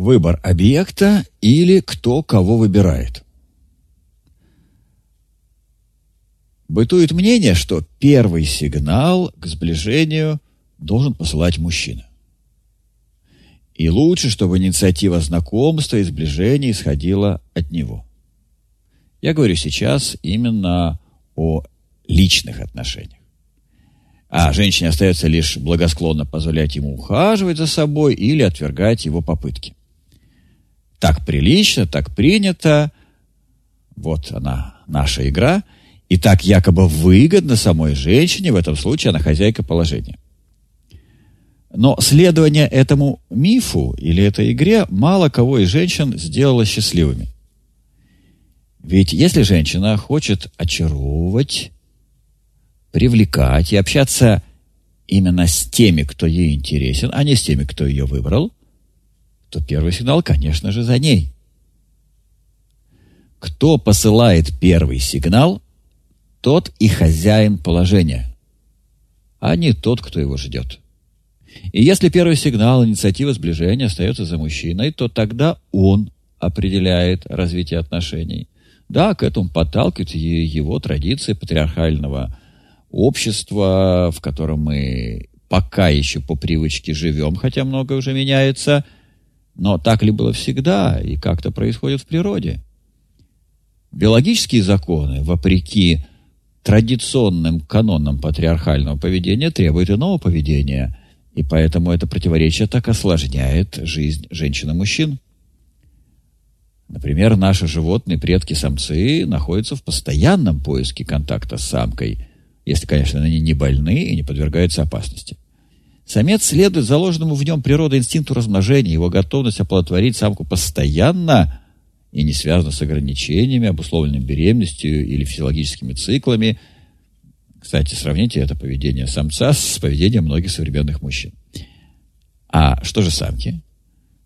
Выбор объекта или кто кого выбирает. Бытует мнение, что первый сигнал к сближению должен посылать мужчина. И лучше, чтобы инициатива знакомства и сближения исходила от него. Я говорю сейчас именно о личных отношениях. А женщине остается лишь благосклонно позволять ему ухаживать за собой или отвергать его попытки. Так прилично, так принято. Вот она, наша игра. И так якобы выгодно самой женщине, в этом случае она хозяйка положения. Но следование этому мифу или этой игре мало кого из женщин сделало счастливыми. Ведь если женщина хочет очаровывать, привлекать и общаться именно с теми, кто ей интересен, а не с теми, кто ее выбрал, то первый сигнал, конечно же, за ней. Кто посылает первый сигнал, тот и хозяин положения, а не тот, кто его ждет. И если первый сигнал инициатива сближения остается за мужчиной, то тогда он определяет развитие отношений. Да, к этому подталкивают его традиции патриархального общества, в котором мы пока еще по привычке живем, хотя многое уже меняется. Но так ли было всегда и как то происходит в природе? Биологические законы, вопреки традиционным канонам патриархального поведения, требуют иного поведения, и поэтому это противоречие так осложняет жизнь женщин и мужчин. Например, наши животные предки-самцы находятся в постоянном поиске контакта с самкой – если, конечно, они не больны и не подвергаются опасности. Самец следует заложенному в нем природой инстинкту размножения, его готовность оплодотворить самку постоянно и не связана с ограничениями, обусловленными беременностью или физиологическими циклами. Кстати, сравните это поведение самца с поведением многих современных мужчин. А что же самки?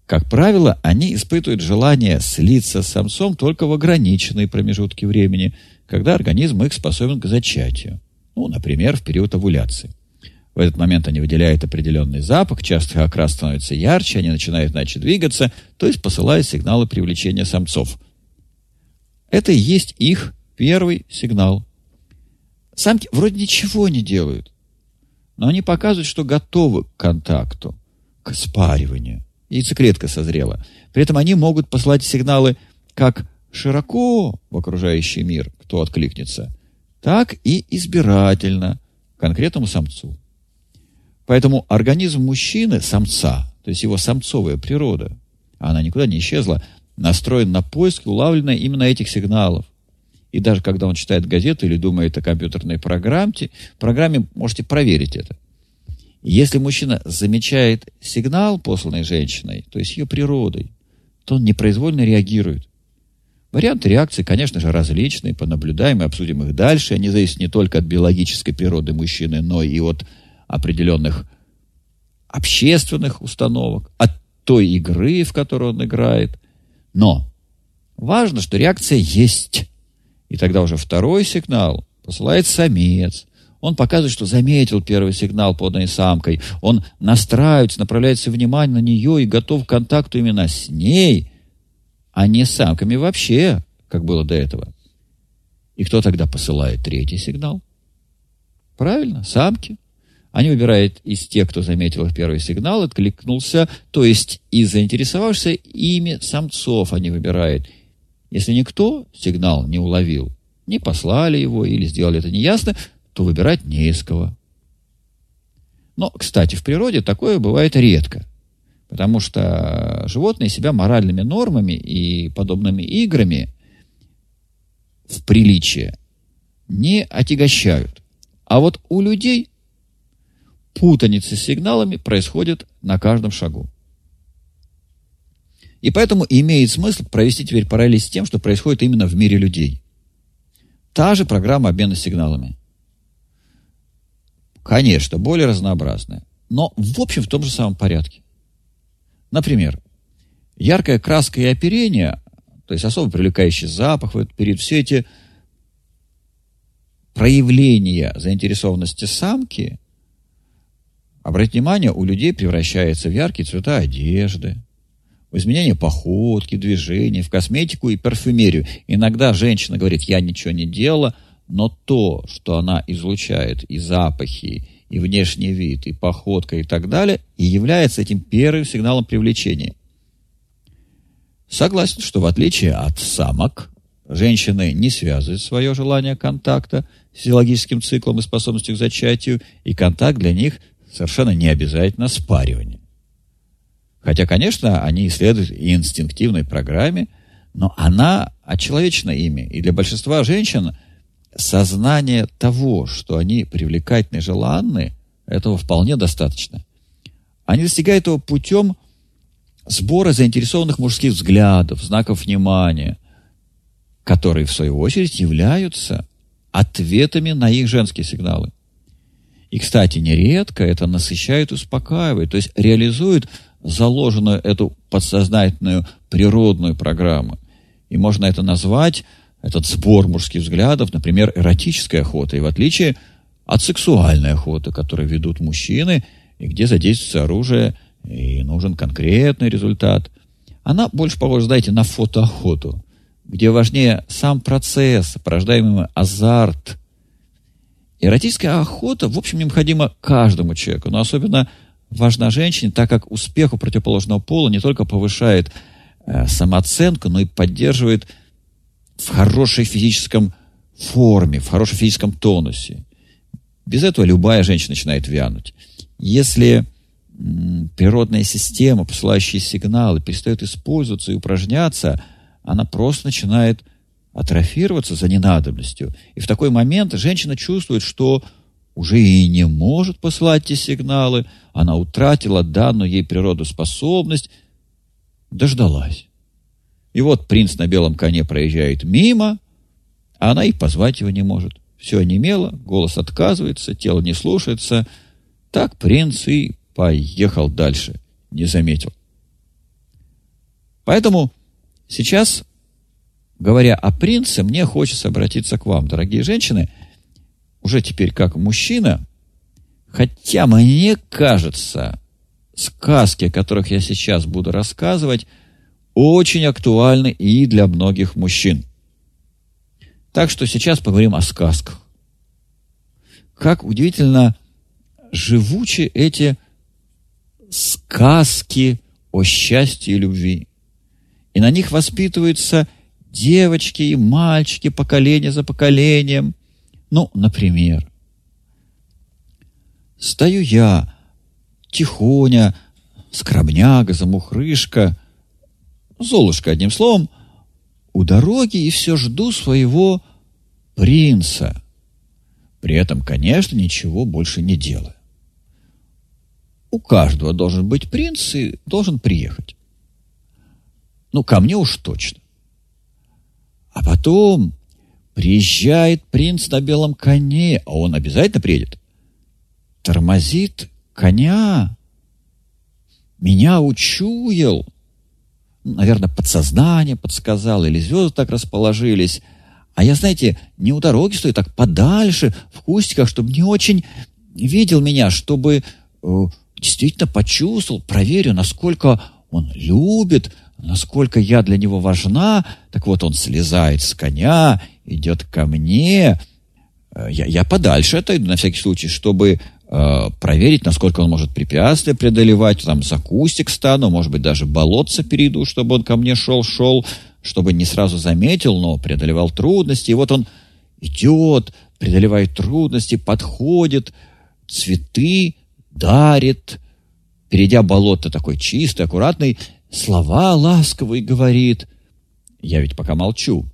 Как правило, они испытывают желание слиться с самцом только в ограниченные промежутки времени, когда организм их способен к зачатию. Ну, например, в период овуляции. В этот момент они выделяют определенный запах, часто окрас становится ярче, они начинают иначе двигаться, то есть посылают сигналы привлечения самцов. Это и есть их первый сигнал. Самки вроде ничего не делают, но они показывают, что готовы к контакту, к спариванию. Яйцеклетка созрела. При этом они могут послать сигналы как широко в окружающий мир, кто откликнется – так и избирательно конкретному самцу. Поэтому организм мужчины, самца, то есть его самцовая природа, она никуда не исчезла, настроен на поиск и именно этих сигналов. И даже когда он читает газету или думает о компьютерной программе, программе можете проверить это. Если мужчина замечает сигнал, посланный женщиной, то есть ее природой, то он непроизвольно реагирует. Варианты реакции, конечно же, различные, понаблюдаем и обсудим их дальше. Они зависят не только от биологической природы мужчины, но и от определенных общественных установок, от той игры, в которой он играет. Но важно, что реакция есть. И тогда уже второй сигнал посылает самец. Он показывает, что заметил первый сигнал, поданный самкой. Он настраивается, направляет все внимание на нее и готов к контакту именно с ней – а не самками вообще, как было до этого. И кто тогда посылает третий сигнал? Правильно, самки. Они выбирают из тех, кто заметил их первый сигнал, откликнулся, то есть из заинтересовавшихся ими самцов они выбирают. Если никто сигнал не уловил, не послали его или сделали это неясно, то выбирать не из кого. Но, кстати, в природе такое бывает редко – Потому что животные себя моральными нормами и подобными играми в приличие не отягощают. А вот у людей путаница с сигналами происходит на каждом шагу. И поэтому имеет смысл провести теперь параллель с тем, что происходит именно в мире людей. Та же программа обмена сигналами. Конечно, более разнообразная, но в общем в том же самом порядке. Например, яркая краска и оперение, то есть особо привлекающий запах в этот период, все эти проявления заинтересованности самки, обратите внимание, у людей превращаются в яркие цвета одежды, в изменение походки, движений, в косметику и парфюмерию. Иногда женщина говорит, я ничего не делала, но то, что она излучает и запахи, и внешний вид, и походка, и так далее, и является этим первым сигналом привлечения. Согласен, что в отличие от самок, женщины не связывают свое желание контакта с физиологическим циклом и способностью к зачатию, и контакт для них совершенно не обязательно спаривание. Хотя, конечно, они исследуют и инстинктивной программе, но она очеловечена ими. И для большинства женщин сознание того, что они привлекательны желанны, этого вполне достаточно. Они достигают этого путем сбора заинтересованных мужских взглядов, знаков внимания, которые, в свою очередь, являются ответами на их женские сигналы. И, кстати, нередко это насыщает, успокаивает, то есть реализует заложенную эту подсознательную природную программу. И можно это назвать, этот сбор мужских взглядов, например, эротической охотой, в отличие от сексуальной охоты, которую ведут мужчины, и где задействуется оружие, и нужен конкретный результат. Она больше похожа, знаете, на фотоохоту, где важнее сам процесс, порождаемый азарт. Эротическая охота, в общем, необходима каждому человеку, но особенно важна женщине, так как успех у противоположного пола не только повышает э, самооценку, но и поддерживает в хорошей физическом форме, в хорошем физическом тонусе. Без этого любая женщина начинает вянуть. Если м, природная система, посылающая сигналы, перестает использоваться и упражняться, она просто начинает атрофироваться за ненадобностью. И в такой момент женщина чувствует, что уже и не может посылать эти сигналы, она утратила данную ей природу способность, дождалась. И вот принц на белом коне проезжает мимо, а она и позвать его не может. Все онемело, голос отказывается, тело не слушается. Так принц и поехал дальше, не заметил. Поэтому сейчас, говоря о принце, мне хочется обратиться к вам, дорогие женщины – уже теперь как мужчина, хотя мне кажется, сказки, о которых я сейчас буду рассказывать, очень актуальны и для многих мужчин. Так что сейчас поговорим о сказках. Как удивительно живучи эти сказки о счастье и любви. И на них воспитываются девочки и мальчики поколение за поколением – ну, например, стою я, тихоня, скромняга, замухрышка, Золушка, одним словом, у дороги и все жду своего принца. При этом, конечно, ничего больше не делаю. У каждого должен быть принц и должен приехать. Ну, ко мне уж точно. А потом Приезжает принц на белом коне, а он обязательно приедет. Тормозит коня. Меня учуял. Наверное, подсознание подсказало, или звезды так расположились. А я, знаете, не у дороги стою, так подальше, в кустиках, чтобы не очень видел меня, чтобы э, действительно почувствовал, проверю, насколько он любит, насколько я для него важна. Так вот, он слезает с коня идет ко мне, э, я, я подальше отойду на всякий случай, чтобы э, проверить, насколько он может препятствия преодолевать, там за кустик стану, может быть, даже болотца перейду, чтобы он ко мне шел-шел, чтобы не сразу заметил, но преодолевал трудности. И вот он идет, преодолевает трудности, подходит, цветы дарит, перейдя болото такой чистый, аккуратный, слова ласковые говорит. Я ведь пока молчу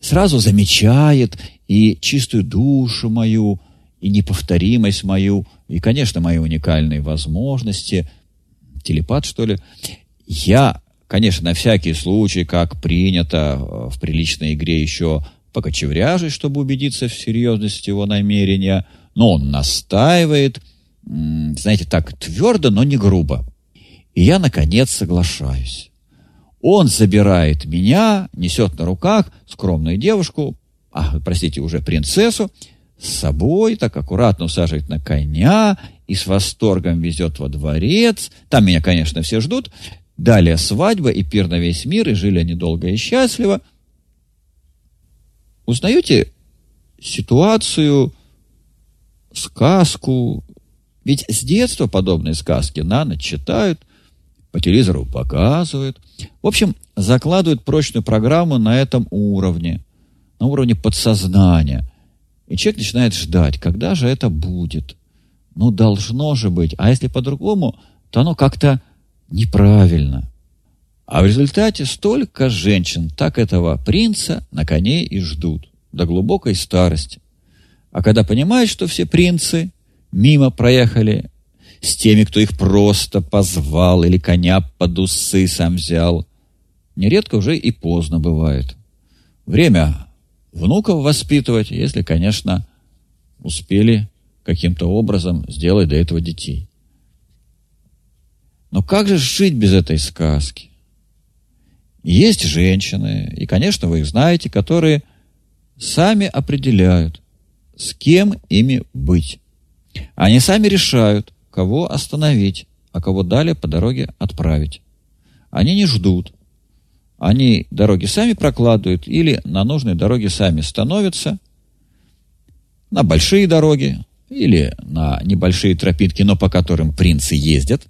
сразу замечает и чистую душу мою, и неповторимость мою, и, конечно, мои уникальные возможности. Телепат, что ли? Я, конечно, на всякий случай, как принято э, в приличной игре, еще покочевряжусь, чтобы убедиться в серьезности его намерения, но он настаивает, знаете, так твердо, но не грубо. И я, наконец, соглашаюсь. Он забирает меня, несет на руках скромную девушку, а, простите, уже принцессу, с собой, так аккуратно усаживает на коня и с восторгом везет во дворец. Там меня, конечно, все ждут. Далее свадьба и пир на весь мир, и жили они долго и счастливо. Узнаете ситуацию, сказку? Ведь с детства подобные сказки на ночь читают, по телевизору показывают. В общем, закладывают прочную программу на этом уровне, на уровне подсознания. И человек начинает ждать, когда же это будет. Ну, должно же быть. А если по-другому, то оно как-то неправильно. А в результате столько женщин так этого принца на коне и ждут до глубокой старости. А когда понимают, что все принцы мимо проехали с теми, кто их просто позвал или коня под усы сам взял. Нередко уже и поздно бывает. Время внуков воспитывать, если, конечно, успели каким-то образом сделать до этого детей. Но как же жить без этой сказки? Есть женщины, и, конечно, вы их знаете, которые сами определяют, с кем ими быть. Они сами решают, кого остановить, а кого далее по дороге отправить. Они не ждут. Они дороги сами прокладывают или на нужной дороге сами становятся, на большие дороги или на небольшие тропинки, но по которым принцы ездят.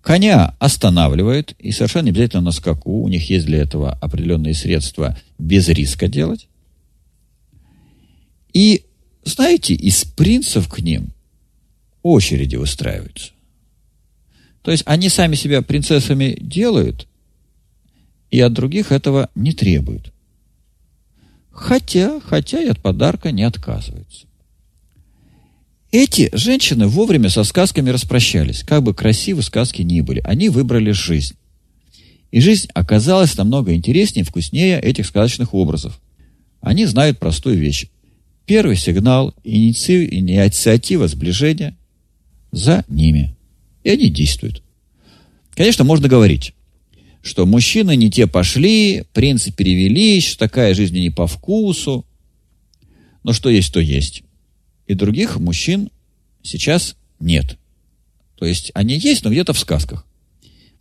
Коня останавливают, и совершенно обязательно на скаку, у них есть для этого определенные средства без риска делать. И, знаете, из принцев к ним очереди выстраиваются. То есть они сами себя принцессами делают и от других этого не требуют. Хотя, хотя и от подарка не отказываются. Эти женщины вовремя со сказками распрощались, как бы красивы сказки ни были. Они выбрали жизнь. И жизнь оказалась намного интереснее и вкуснее этих сказочных образов. Они знают простую вещь. Первый сигнал, инициатива сближения за ними. И они действуют. Конечно, можно говорить, что мужчины не те пошли, принцы перевелись, что такая жизнь не по вкусу. Но что есть, то есть. И других мужчин сейчас нет. То есть они есть, но где-то в сказках.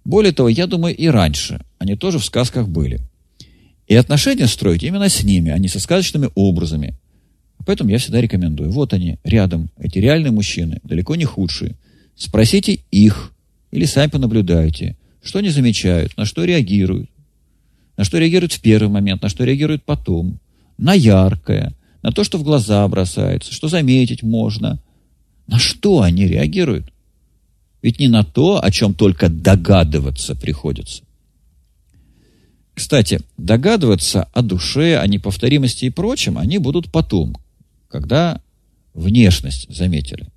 Более того, я думаю, и раньше они тоже в сказках были. И отношения строить именно с ними, а не со сказочными образами. Поэтому я всегда рекомендую. Вот они, рядом, эти реальные мужчины, далеко не худшие. Спросите их или сами понаблюдайте, что они замечают, на что реагируют. На что реагируют в первый момент, на что реагируют потом. На яркое, на то, что в глаза бросается, что заметить можно. На что они реагируют? Ведь не на то, о чем только догадываться приходится. Кстати, догадываться о душе, о неповторимости и прочем они будут потом, когда внешность заметили.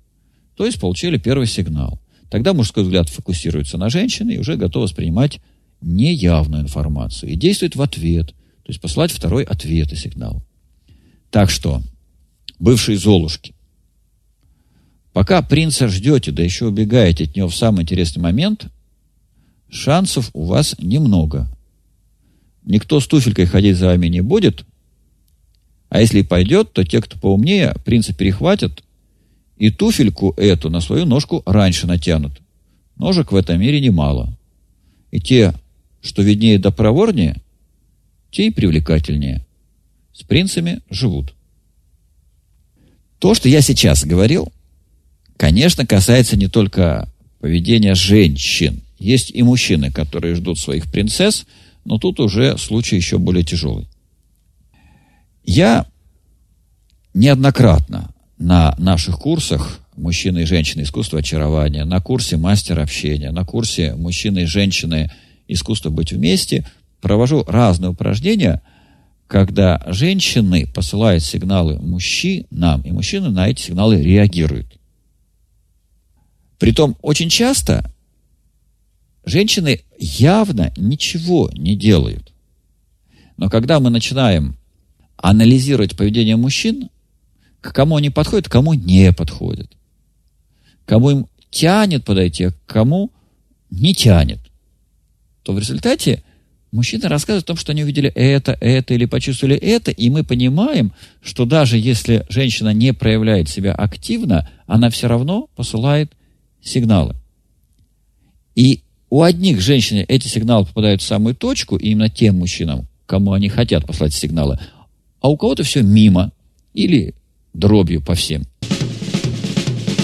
То есть получили первый сигнал. Тогда мужской взгляд фокусируется на женщине и уже готов воспринимать неявную информацию и действует в ответ, то есть посылать второй ответ и сигнал. Так что, бывшие золушки, пока принца ждете, да еще убегаете от него в самый интересный момент, шансов у вас немного. Никто с туфелькой ходить за вами не будет, а если пойдет, то те, кто поумнее, принца перехватят и туфельку эту на свою ножку раньше натянут. Ножек в этом мире немало. И те, что виднее да проворнее, те и привлекательнее. С принцами живут. То, что я сейчас говорил, конечно, касается не только поведения женщин. Есть и мужчины, которые ждут своих принцесс, но тут уже случай еще более тяжелый. Я неоднократно на наших курсах «Мужчины и женщины. Искусство очарования», на курсе «Мастер общения», на курсе «Мужчины и женщины. Искусство быть вместе» провожу разные упражнения, когда женщины посылают сигналы мужчинам, и мужчины на эти сигналы реагируют. Притом очень часто женщины явно ничего не делают. Но когда мы начинаем анализировать поведение мужчин, к кому они подходят, к кому не подходят. Кому им тянет подойти, а к кому не тянет. То в результате мужчины рассказывают о том, что они увидели это, это или почувствовали это, и мы понимаем, что даже если женщина не проявляет себя активно, она все равно посылает сигналы. И у одних женщин эти сигналы попадают в самую точку, и именно тем мужчинам, кому они хотят послать сигналы, а у кого-то все мимо или дробью по всем.